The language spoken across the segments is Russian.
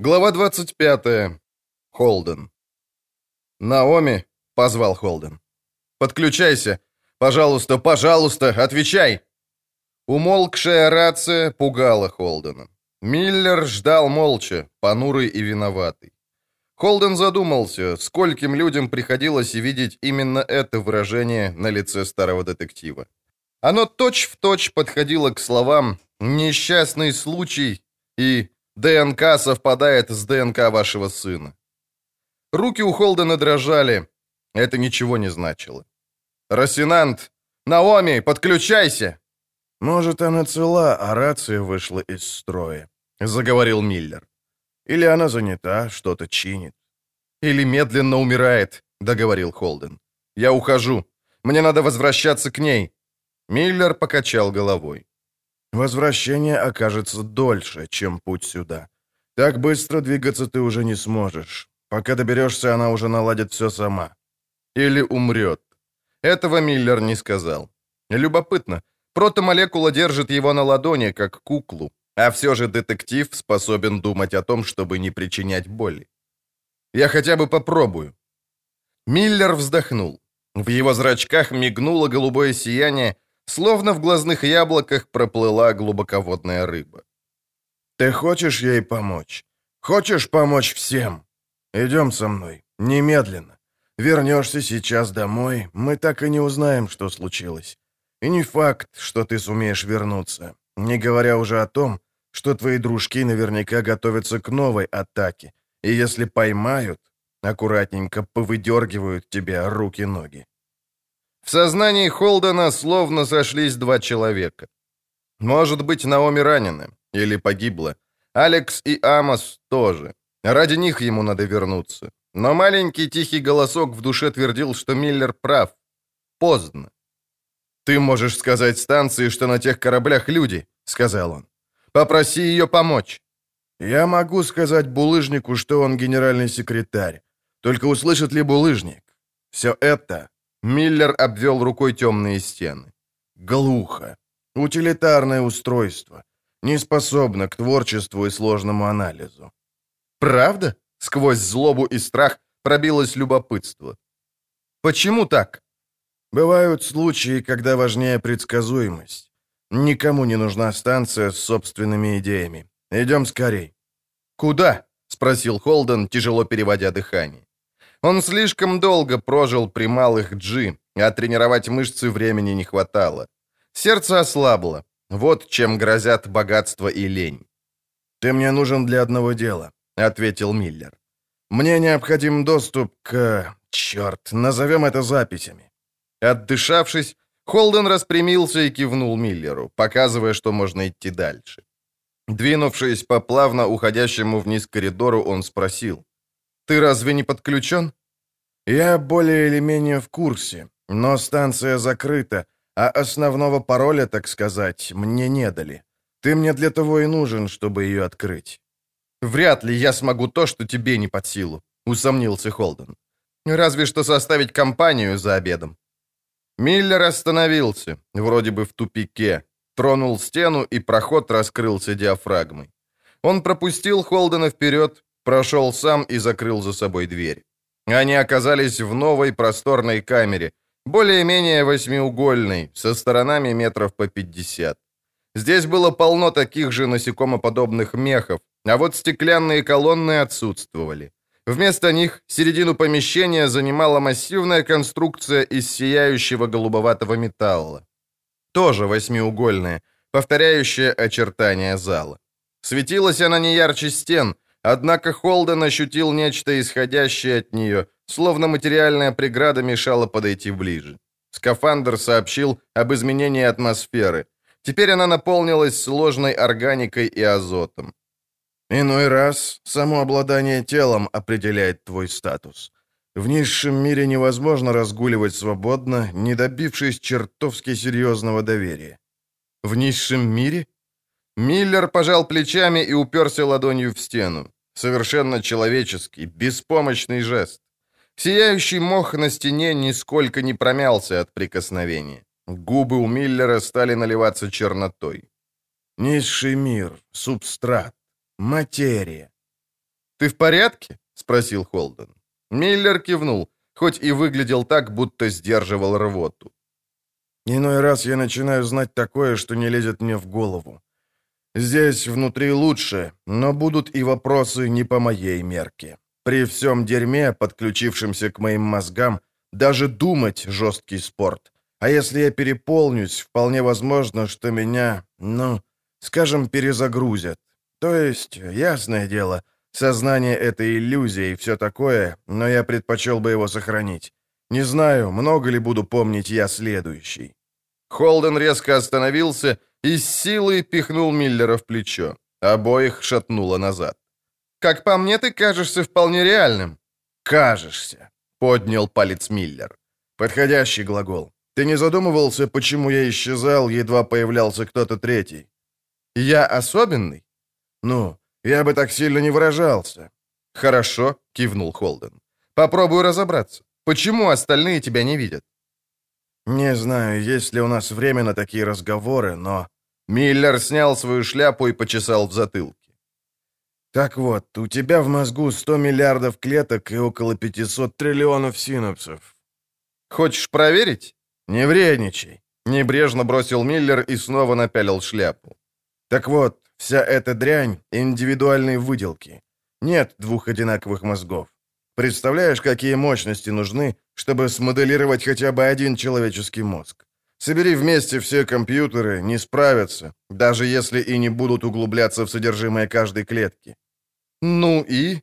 Глава 25. Холден. «Наоми», — позвал Холден. «Подключайся. Пожалуйста, пожалуйста, отвечай!» Умолкшая рация пугала Холдена. Миллер ждал молча, понурый и виноватый. Холден задумался, скольким людям приходилось видеть именно это выражение на лице старого детектива. Оно точь-в-точь точь подходило к словам «несчастный случай» и ДНК совпадает с ДНК вашего сына. Руки у Холдена дрожали. Это ничего не значило. «Росинант! Наоми, подключайся!» «Может, она цела, а рация вышла из строя», — заговорил Миллер. «Или она занята, что-то чинит». «Или медленно умирает», — договорил Холден. «Я ухожу. Мне надо возвращаться к ней». Миллер покачал головой. Возвращение окажется дольше, чем путь сюда. Так быстро двигаться ты уже не сможешь. Пока доберешься, она уже наладит все сама. Или умрет. Этого Миллер не сказал. Любопытно. Протомолекула держит его на ладони, как куклу. А все же детектив способен думать о том, чтобы не причинять боли. Я хотя бы попробую. Миллер вздохнул. В его зрачках мигнуло голубое сияние, Словно в глазных яблоках проплыла глубоководная рыба. «Ты хочешь ей помочь? Хочешь помочь всем? Идем со мной, немедленно. Вернешься сейчас домой, мы так и не узнаем, что случилось. И не факт, что ты сумеешь вернуться, не говоря уже о том, что твои дружки наверняка готовятся к новой атаке, и если поймают, аккуратненько повыдергивают тебе руки-ноги. В сознании Холдена словно сошлись два человека. Может быть, Наоми ранена или погибла. Алекс и Амос тоже. Ради них ему надо вернуться. Но маленький тихий голосок в душе твердил, что Миллер прав. Поздно. «Ты можешь сказать станции, что на тех кораблях люди», — сказал он. «Попроси ее помочь». «Я могу сказать булыжнику, что он генеральный секретарь. Только услышит ли булыжник? Все это Миллер обвел рукой темные стены. Глухо. Утилитарное устройство. Не способно к творчеству и сложному анализу. Правда? Сквозь злобу и страх пробилось любопытство. Почему так? Бывают случаи, когда важнее предсказуемость. Никому не нужна станция с собственными идеями. Идем скорей. Куда? Спросил Холден, тяжело переводя дыхание. Он слишком долго прожил при малых Джи, а тренировать мышцы времени не хватало. Сердце ослабло. Вот чем грозят богатство и лень. «Ты мне нужен для одного дела», — ответил Миллер. «Мне необходим доступ к... Черт, назовем это записями». Отдышавшись, Холден распрямился и кивнул Миллеру, показывая, что можно идти дальше. Двинувшись по плавно уходящему вниз коридору, он спросил. Ты разве не подключен?» «Я более или менее в курсе, но станция закрыта, а основного пароля, так сказать, мне не дали. Ты мне для того и нужен, чтобы ее открыть». «Вряд ли я смогу то, что тебе не под силу», — усомнился Холден. «Разве что составить компанию за обедом». Миллер остановился, вроде бы в тупике, тронул стену, и проход раскрылся диафрагмой. Он пропустил Холдена вперед, прошел сам и закрыл за собой дверь. Они оказались в новой просторной камере, более-менее восьмиугольной, со сторонами метров по 50. Здесь было полно таких же насекомоподобных мехов, а вот стеклянные колонны отсутствовали. Вместо них середину помещения занимала массивная конструкция из сияющего голубоватого металла. Тоже восьмиугольная, повторяющая очертания зала. Светилась она не ярче стен, Однако Холден ощутил нечто исходящее от нее, словно материальная преграда мешала подойти ближе. Скафандр сообщил об изменении атмосферы. Теперь она наполнилась сложной органикой и азотом. Иной раз само обладание телом определяет твой статус. В низшем мире невозможно разгуливать свободно, не добившись чертовски серьезного доверия. В низшем мире? Миллер пожал плечами и уперся ладонью в стену. Совершенно человеческий, беспомощный жест. Сияющий мох на стене нисколько не промялся от прикосновения. Губы у Миллера стали наливаться чернотой. Низший мир, субстрат, материя. «Ты в порядке?» — спросил Холден. Миллер кивнул, хоть и выглядел так, будто сдерживал рвоту. «Иной раз я начинаю знать такое, что не лезет мне в голову. Здесь внутри лучше, но будут и вопросы не по моей мерке. При всем дерьме, подключившемся к моим мозгам, даже думать жесткий спорт. А если я переполнюсь, вполне возможно, что меня, ну, скажем, перезагрузят. То есть, ясное дело, сознание — это иллюзия и все такое, но я предпочел бы его сохранить. Не знаю, много ли буду помнить я следующий. Холден резко остановился и с силой пихнул Миллера в плечо. Обоих шатнуло назад. «Как по мне, ты кажешься вполне реальным». «Кажешься», — поднял палец Миллер. «Подходящий глагол. Ты не задумывался, почему я исчезал, едва появлялся кто-то третий?» «Я особенный?» «Ну, я бы так сильно не выражался». «Хорошо», — кивнул Холден. «Попробую разобраться. Почему остальные тебя не видят?» «Не знаю, есть ли у нас время на такие разговоры, но...» Миллер снял свою шляпу и почесал в затылке. «Так вот, у тебя в мозгу 100 миллиардов клеток и около 500 триллионов синапсов. Хочешь проверить?» «Не вредничай!» Небрежно бросил Миллер и снова напялил шляпу. «Так вот, вся эта дрянь — индивидуальные выделки. Нет двух одинаковых мозгов. Представляешь, какие мощности нужны, чтобы смоделировать хотя бы один человеческий мозг? Собери вместе все компьютеры, не справятся, даже если и не будут углубляться в содержимое каждой клетки. Ну и?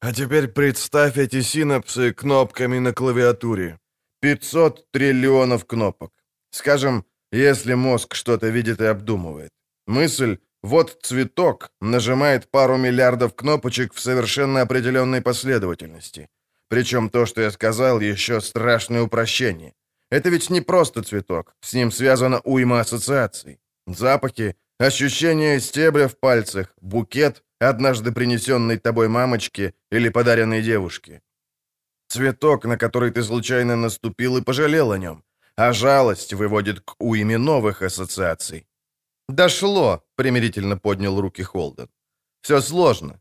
А теперь представь эти синапсы кнопками на клавиатуре. 500 триллионов кнопок. Скажем, если мозг что-то видит и обдумывает. Мысль «вот цветок» нажимает пару миллиардов кнопочек в совершенно определенной последовательности. Причем то, что я сказал, еще страшное упрощение. Это ведь не просто цветок, с ним связана уйма ассоциаций. Запахи, ощущение стебля в пальцах, букет, однажды принесенный тобой мамочке или подаренной девушке. Цветок, на который ты случайно наступил и пожалел о нем. А жалость выводит к уйме новых ассоциаций. «Дошло», — примирительно поднял руки Холден. «Все сложно.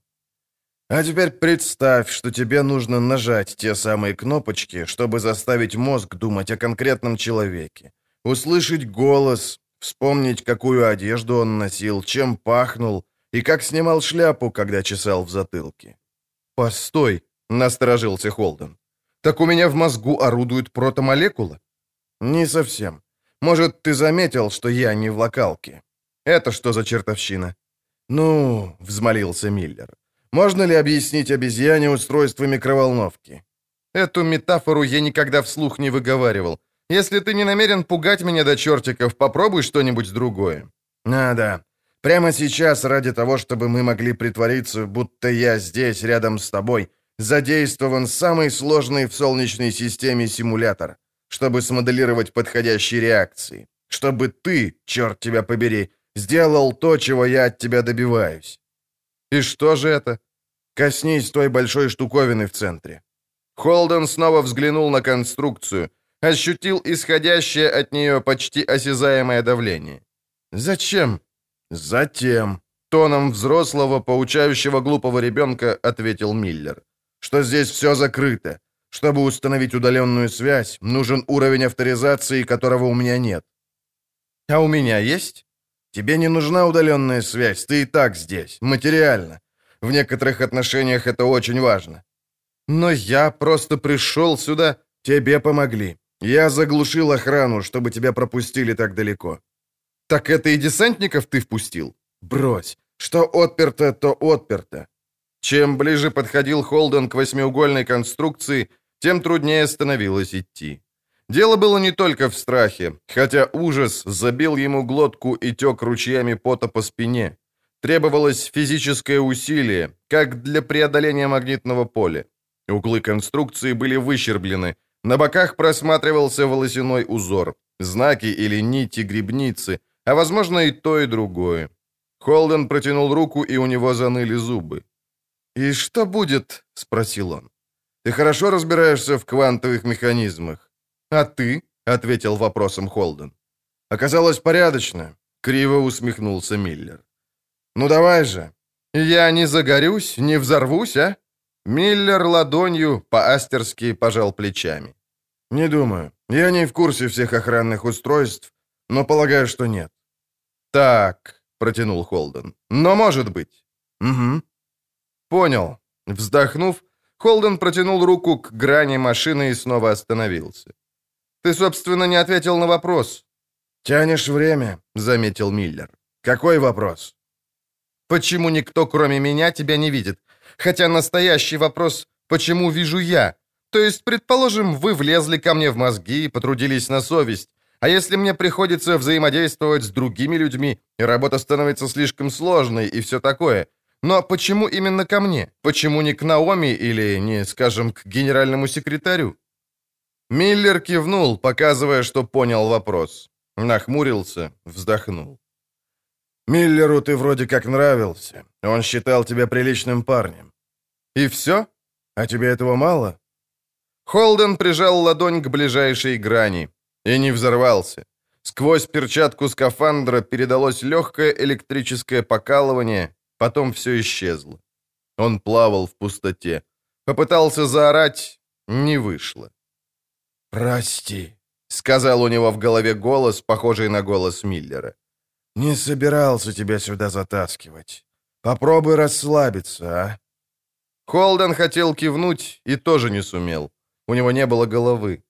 А теперь представь, что тебе нужно нажать те самые кнопочки, чтобы заставить мозг думать о конкретном человеке. Услышать голос, вспомнить, какую одежду он носил, чем пахнул и как снимал шляпу, когда чесал в затылке. «Постой», — насторожился Холден. «Так у меня в мозгу орудует протомолекула?» «Не совсем. Может, ты заметил, что я не в локалке?» «Это что за чертовщина?» «Ну», — взмолился Миллер, можно ли объяснить обезьяне устройство микроволновки? Эту метафору я никогда вслух не выговаривал. Если ты не намерен пугать меня до чертиков, попробуй что-нибудь другое. А, да. Прямо сейчас, ради того, чтобы мы могли притвориться, будто я здесь, рядом с тобой, задействован самый сложный в Солнечной системе симулятор, чтобы смоделировать подходящие реакции. Чтобы ты, черт тебя побери, сделал то, чего я от тебя добиваюсь. И что же это? Коснись той большой штуковины в центре». Холден снова взглянул на конструкцию, ощутил исходящее от нее почти осязаемое давление. «Зачем?» «Затем», — тоном взрослого, поучающего глупого ребенка, ответил Миллер, «что здесь все закрыто. Чтобы установить удаленную связь, нужен уровень авторизации, которого у меня нет». «А у меня есть?» «Тебе не нужна удаленная связь, ты и так здесь, материально. В некоторых отношениях это очень важно. Но я просто пришел сюда. Тебе помогли. Я заглушил охрану, чтобы тебя пропустили так далеко. Так это и десантников ты впустил? Брось. Что отперто, то отперто. Чем ближе подходил Холден к восьмиугольной конструкции, тем труднее становилось идти. Дело было не только в страхе, хотя ужас забил ему глотку и тек ручьями пота по спине. Требовалось физическое усилие, как для преодоления магнитного поля. Углы конструкции были выщерблены, на боках просматривался волосяной узор, знаки или нити грибницы, а возможно и то, и другое. Холден протянул руку, и у него заныли зубы. «И что будет?» — спросил он. «Ты хорошо разбираешься в квантовых механизмах?» «А ты?» — ответил вопросом Холден. «Оказалось порядочно», — криво усмехнулся Миллер. «Ну давай же!» «Я не загорюсь, не взорвусь, а?» Миллер ладонью по-астерски пожал плечами. «Не думаю. Я не в курсе всех охранных устройств, но полагаю, что нет». «Так», — протянул Холден. «Но может быть». «Угу». «Понял». Вздохнув, Холден протянул руку к грани машины и снова остановился. «Ты, собственно, не ответил на вопрос». «Тянешь время», — заметил Миллер. «Какой вопрос?» «Почему никто, кроме меня, тебя не видит? Хотя настоящий вопрос «почему вижу я?» То есть, предположим, вы влезли ко мне в мозги и потрудились на совесть. А если мне приходится взаимодействовать с другими людьми, и работа становится слишком сложной и все такое, но почему именно ко мне? Почему не к Наоми или не, скажем, к генеральному секретарю? Миллер кивнул, показывая, что понял вопрос. Нахмурился, вздохнул. «Миллеру ты вроде как нравился. Он считал тебя приличным парнем». «И все? А тебе этого мало?» Холден прижал ладонь к ближайшей грани и не взорвался. Сквозь перчатку скафандра передалось легкое электрическое покалывание, потом все исчезло. Он плавал в пустоте. Попытался заорать, не вышло. «Прости», — сказал у него в голове голос, похожий на голос Миллера. «Не собирался тебя сюда затаскивать. Попробуй расслабиться, а?» Холден хотел кивнуть и тоже не сумел. У него не было головы.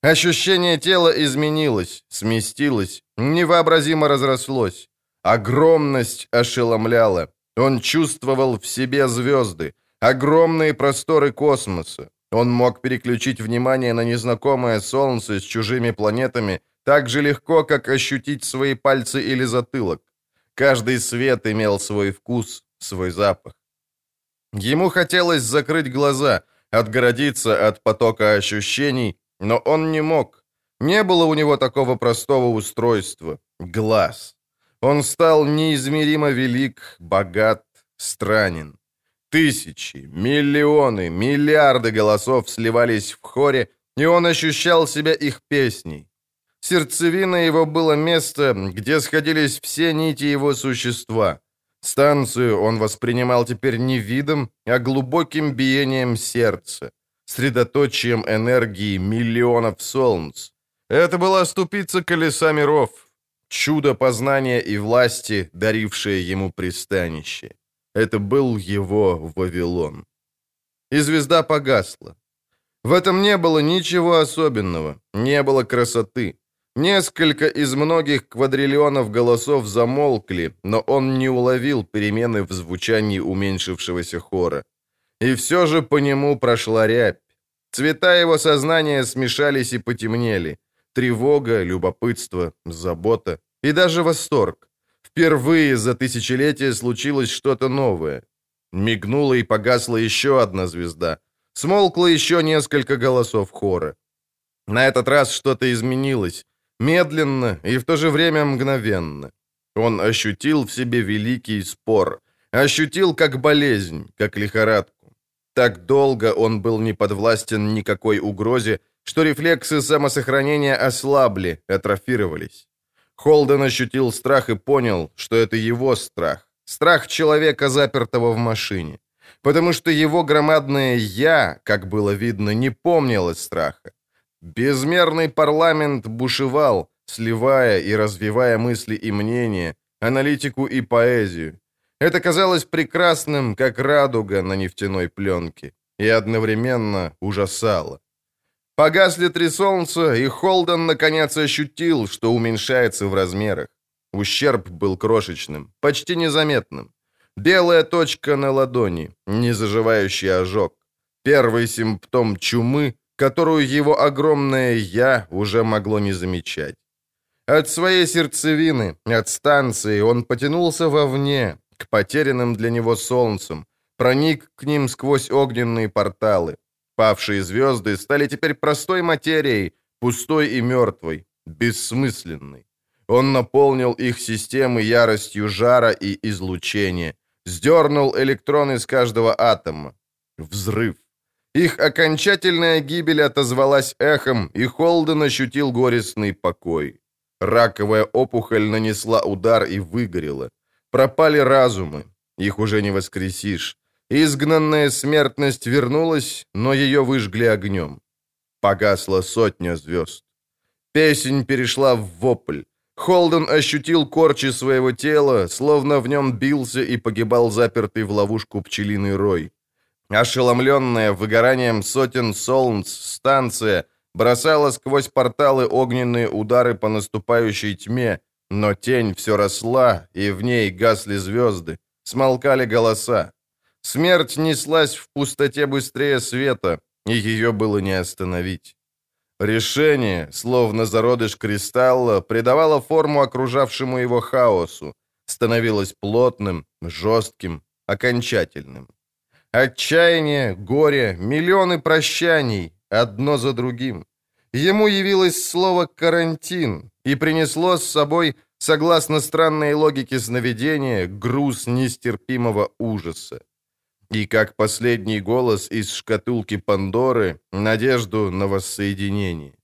Ощущение тела изменилось, сместилось, невообразимо разрослось. Огромность ошеломляла. Он чувствовал в себе звезды, огромные просторы космоса. Он мог переключить внимание на незнакомое Солнце с чужими планетами так же легко, как ощутить свои пальцы или затылок. Каждый свет имел свой вкус, свой запах. Ему хотелось закрыть глаза, отгородиться от потока ощущений, но он не мог. Не было у него такого простого устройства — глаз. Он стал неизмеримо велик, богат, странен. Тысячи, миллионы, миллиарды голосов сливались в хоре, и он ощущал себя их песней. Сердцевина его было место, где сходились все нити его существа. Станцию он воспринимал теперь не видом, а глубоким биением сердца, средоточием энергии миллионов солнц. Это была ступица колеса миров, чудо познания и власти, дарившее ему пристанище. Это был его Вавилон. И звезда погасла. В этом не было ничего особенного, не было красоты. Несколько из многих квадриллионов голосов замолкли, но он не уловил перемены в звучании уменьшившегося хора. И все же по нему прошла рябь. Цвета его сознания смешались и потемнели. Тревога, любопытство, забота и даже восторг. Впервые за тысячелетие случилось что-то новое. Мигнула и погасла еще одна звезда. Смолкло еще несколько голосов хора. На этот раз что-то изменилось. Медленно и в то же время мгновенно. Он ощутил в себе великий спор. Ощутил как болезнь, как лихорадку. Так долго он был не подвластен никакой угрозе, что рефлексы самосохранения ослабли, атрофировались. Холден ощутил страх и понял, что это его страх. Страх человека, запертого в машине. Потому что его громадное «я», как было видно, не помнило страха. Безмерный парламент бушевал, сливая и развивая мысли и мнения, аналитику и поэзию. Это казалось прекрасным, как радуга на нефтяной пленке, и одновременно ужасало. Погасли три солнца, и Холден наконец ощутил, что уменьшается в размерах. Ущерб был крошечным, почти незаметным. Белая точка на ладони, незаживающий ожог. Первый симптом чумы, которую его огромное «я» уже могло не замечать. От своей сердцевины, от станции он потянулся вовне, к потерянным для него солнцам, проник к ним сквозь огненные порталы. Павшие звезды стали теперь простой материей, пустой и мертвой, бессмысленной. Он наполнил их системы яростью жара и излучения, сдернул электроны с каждого атома. Взрыв. Их окончательная гибель отозвалась эхом, и Холден ощутил горестный покой. Раковая опухоль нанесла удар и выгорела. Пропали разумы. Их уже не воскресишь. Изгнанная смертность вернулась, но ее выжгли огнем. Погасла сотня звезд. Песень перешла в вопль. Холден ощутил корчи своего тела, словно в нем бился и погибал запертый в ловушку пчелиный рой. Ошеломленная выгоранием сотен солнц, станция бросала сквозь порталы огненные удары по наступающей тьме, но тень все росла, и в ней гасли звезды, смолкали голоса. Смерть неслась в пустоте быстрее света, и ее было не остановить. Решение, словно зародыш кристалла, придавало форму окружавшему его хаосу, становилось плотным, жестким, окончательным. Отчаяние, горе, миллионы прощаний, одно за другим. Ему явилось слово «карантин» и принесло с собой, согласно странной логике сновидения, груз нестерпимого ужаса и как последний голос из шкатулки Пандоры надежду на воссоединение.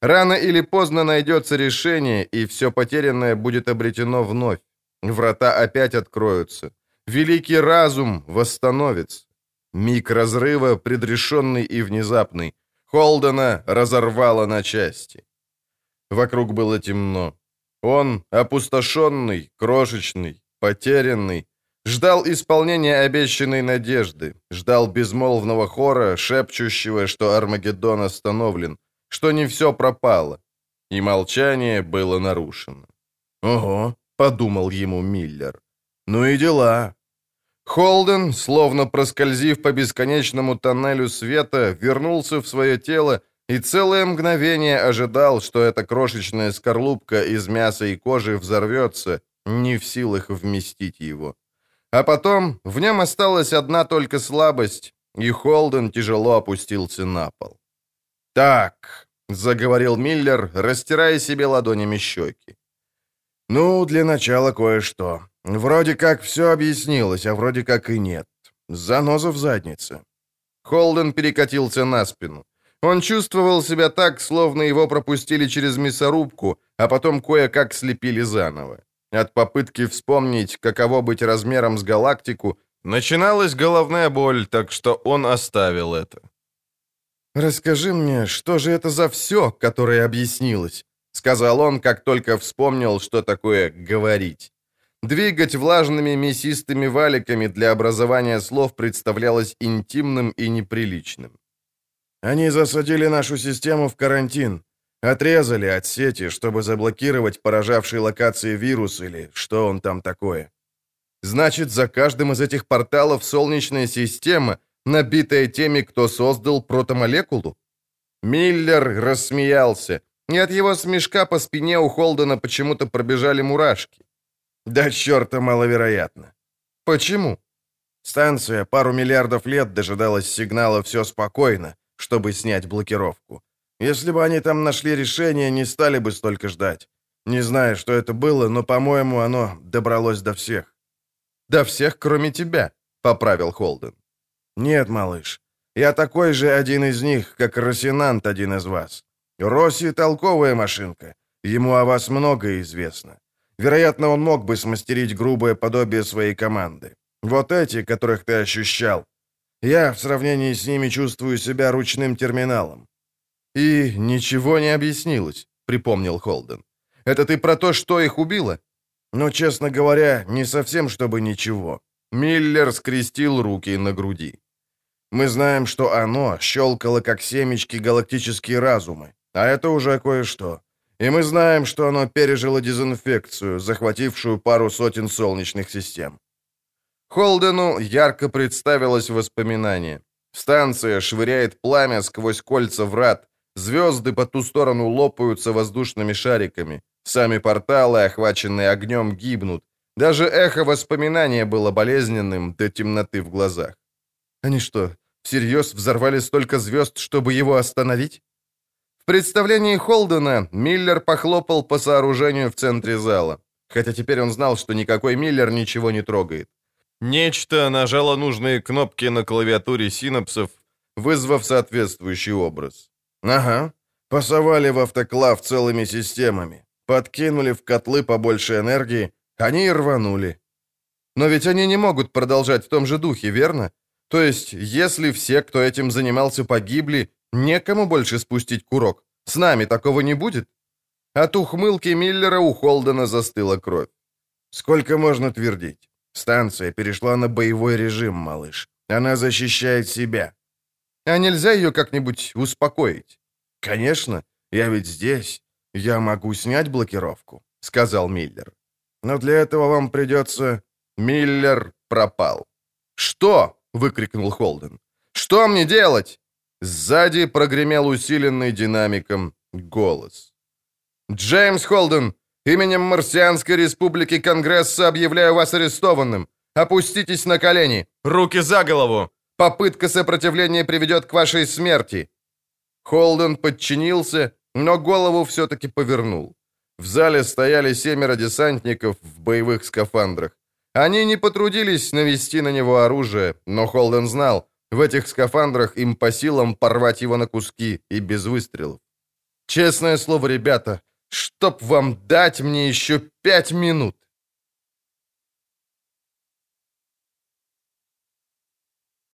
Рано или поздно найдется решение, и все потерянное будет обретено вновь. Врата опять откроются. Великий разум восстановится. Миг разрыва, предрешенный и внезапный. Холдена разорвало на части. Вокруг было темно. Он, опустошенный, крошечный, потерянный, Ждал исполнения обещанной надежды, ждал безмолвного хора, шепчущего, что Армагеддон остановлен, что не все пропало. И молчание было нарушено. «Ого», — подумал ему Миллер. «Ну и дела». Холден, словно проскользив по бесконечному тоннелю света, вернулся в свое тело и целое мгновение ожидал, что эта крошечная скорлупка из мяса и кожи взорвется, не в силах вместить его. А потом в нем осталась одна только слабость, и Холден тяжело опустился на пол. «Так», — заговорил Миллер, растирая себе ладонями щеки. «Ну, для начала кое-что. Вроде как все объяснилось, а вроде как и нет. Заноза в заднице». Холден перекатился на спину. Он чувствовал себя так, словно его пропустили через мясорубку, а потом кое-как слепили заново. От попытки вспомнить, каково быть размером с галактику, начиналась головная боль, так что он оставил это. «Расскажи мне, что же это за все, которое объяснилось?» — сказал он, как только вспомнил, что такое «говорить». Двигать влажными мясистыми валиками для образования слов представлялось интимным и неприличным. «Они засадили нашу систему в карантин. Отрезали от сети, чтобы заблокировать поражавший локации вирус или что он там такое. Значит, за каждым из этих порталов солнечная система, набитая теми, кто создал протомолекулу? Миллер рассмеялся, и от его смешка по спине у Холдена почему-то пробежали мурашки. Да черта маловероятно. Почему? Станция пару миллиардов лет дожидалась сигнала «все спокойно», чтобы снять блокировку. Если бы они там нашли решение, не стали бы столько ждать. Не знаю, что это было, но, по-моему, оно добралось до всех». «До всех, кроме тебя», — поправил Холден. «Нет, малыш. Я такой же один из них, как Росинант один из вас. Росси — толковая машинка. Ему о вас многое известно. Вероятно, он мог бы смастерить грубое подобие своей команды. Вот эти, которых ты ощущал. Я в сравнении с ними чувствую себя ручным терминалом. «И ничего не объяснилось», — припомнил Холден. «Это ты про то, что их убило?» «Ну, честно говоря, не совсем чтобы ничего». Миллер скрестил руки на груди. «Мы знаем, что оно щелкало, как семечки, галактические разумы. А это уже кое-что. И мы знаем, что оно пережило дезинфекцию, захватившую пару сотен солнечных систем». Холдену ярко представилось воспоминание. Станция швыряет пламя сквозь кольца врат, Звезды по ту сторону лопаются воздушными шариками. Сами порталы, охваченные огнем, гибнут. Даже эхо воспоминания было болезненным до темноты в глазах. Они что, всерьез взорвали столько звезд, чтобы его остановить? В представлении Холдена Миллер похлопал по сооружению в центре зала. Хотя теперь он знал, что никакой Миллер ничего не трогает. Нечто нажало нужные кнопки на клавиатуре синапсов, вызвав соответствующий образ. Ага. Пасовали в автоклав целыми системами. Подкинули в котлы побольше энергии, они и рванули. Но ведь они не могут продолжать в том же духе, верно? То есть, если все, кто этим занимался, погибли, некому больше спустить курок. С нами такого не будет? От ухмылки Миллера у Холдена застыла кровь. Сколько можно твердить? Станция перешла на боевой режим, малыш. Она защищает себя. А нельзя ее как-нибудь успокоить? Конечно, я ведь здесь. Я могу снять блокировку, сказал Миллер. Но для этого вам придется... Миллер пропал. «Что?» — выкрикнул Холден. «Что мне делать?» Сзади прогремел усиленный динамиком голос. «Джеймс Холден, именем Марсианской Республики Конгресса объявляю вас арестованным. Опуститесь на колени. Руки за голову. Попытка сопротивления приведет к вашей смерти». Холден подчинился, но голову все-таки повернул. В зале стояли семеро десантников в боевых скафандрах. Они не потрудились навести на него оружие, но Холден знал, в этих скафандрах им по силам порвать его на куски и без выстрелов. Честное слово, ребята, чтоб вам дать мне еще пять минут.